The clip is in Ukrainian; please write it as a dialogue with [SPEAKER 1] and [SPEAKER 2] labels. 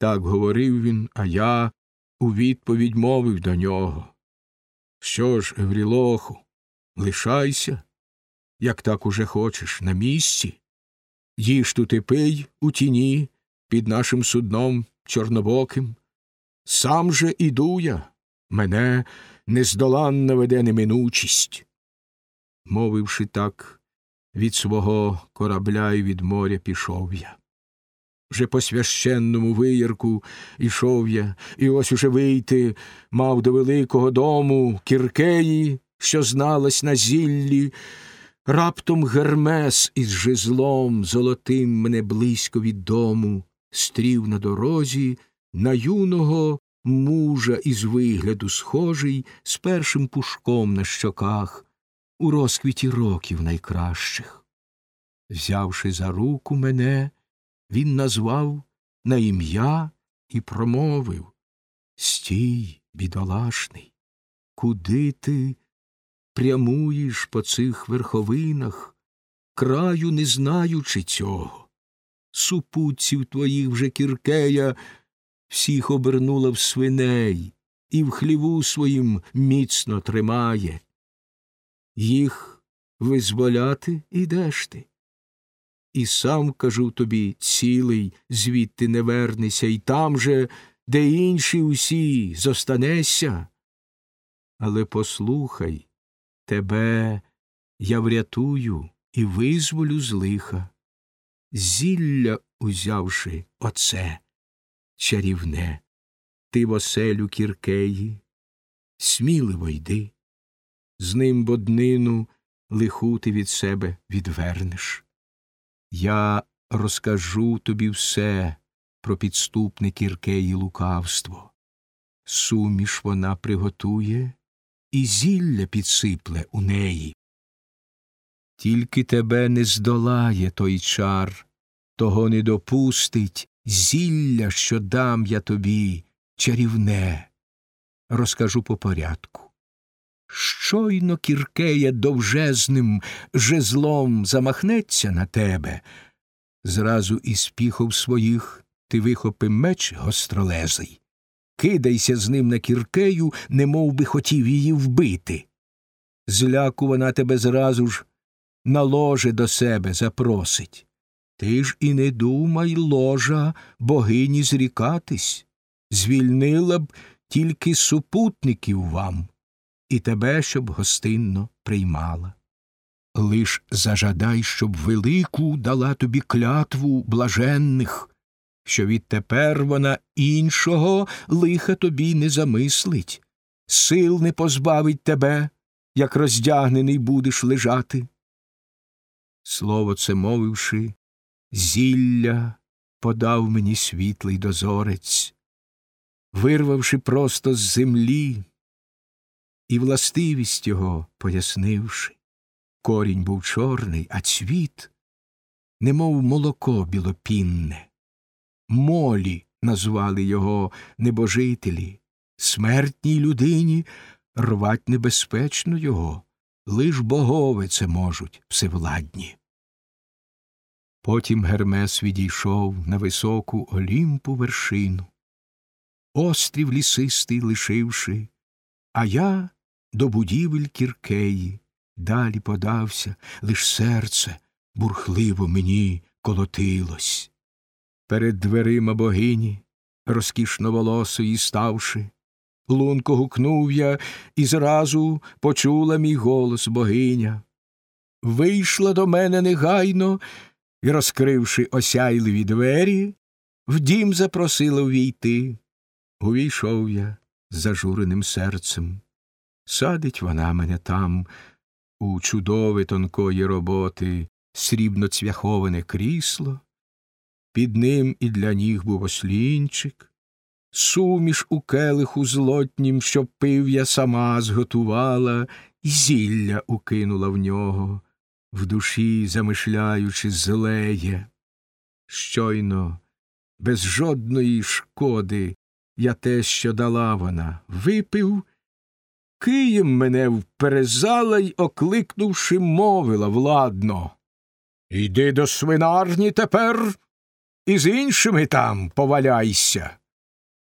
[SPEAKER 1] Так говорив він, а я у відповідь мовив до нього. Що ж, Еврілоху, лишайся, як так уже хочеш, на місці. Їж тут і пий у тіні під нашим судном чорнобоким. Сам же іду я, мене нездоланна веде неминучість. Мовивши так, від свого корабля і від моря пішов я. Вже по священному виярку ішов я, і ось уже вийти мав до великого дому кіркеї, що зналась на зіллі. Раптом Гермес із жезлом золотим мене близько від дому стрів на дорозі на юного мужа із вигляду схожий, з першим пушком на щоках, у розквіті років найкращих. Взявши за руку мене, він назвав на ім'я і промовив Стій, бідолашний, куди ти прямуєш по цих верховинах, краю не знаючи цього? Супутців твоїх вже кіркея всіх обернула в свиней і в хліву своїм міцно тримає. Їх визволяти ідеш ти. І сам кажу тобі, цілий, звідти не вернися, і там же, де інші усі, зостанешся. Але послухай, тебе я врятую і визволю з лиха, зілля узявши оце чарівне, ти в оселю кіркеї, сміливо йди, з ним боднину лиху ти від себе відвернеш. Я розкажу тобі все про підступне кіркеї лукавство. Суміш вона приготує і зілля підсипле у неї. Тільки тебе не здолає той чар, того не допустить зілля, що дам я тобі, чарівне. Розкажу по порядку. Щойно кіркея довжезним жезлом замахнеться на тебе, зразу із піхов своїх ти вихопи меч гостролезий, кидайся з ним на кіркею, немов би хотів її вбити. Зляку вона тебе зразу ж на ложе до себе запросить. Ти ж і не думай, ложа, богині зрікатись, звільнила б тільки супутників вам і тебе, щоб гостинно приймала. Лиш зажадай, щоб велику дала тобі клятву блаженних, що відтепер вона іншого лиха тобі не замислить, сил не позбавить тебе, як роздягнений будеш лежати. Слово це мовивши, зілля подав мені світлий дозорець, вирвавши просто з землі і властивість його пояснивши. Корінь був чорний, а цвіт, немов молоко білопінне. Молі назвали його небожителі, смертній людині рвать небезпечно його, лиш богове це можуть всевладні. Потім Гермес відійшов на високу олімпу вершину, острів лісистий лишивши, а я до будівель кіркеї далі подався, лиш серце бурхливо мені колотилось. Перед дверима богині, розкішно волосої ставши, лунко гукнув я і зразу почула мій голос богиня. Вийшла до мене негайно і, розкривши осяйливі двері, в дім запросила увійти. Увійшов я з зажуреним серцем. Садить вона мене там у чудове тонкої роботи срібно цвяховане крісло, під ним і для ніг був ослінчик, суміш у келиху злотнім, що пив я сама зготувала, і зілля укинула в нього, в душі замишляючи злеє. Щойно, без жодної шкоди, я те, що дала вона, випив Києм мене вперезала й, окликнувши, мовила владно. Йди до свинарні тепер і з іншими там поваляйся.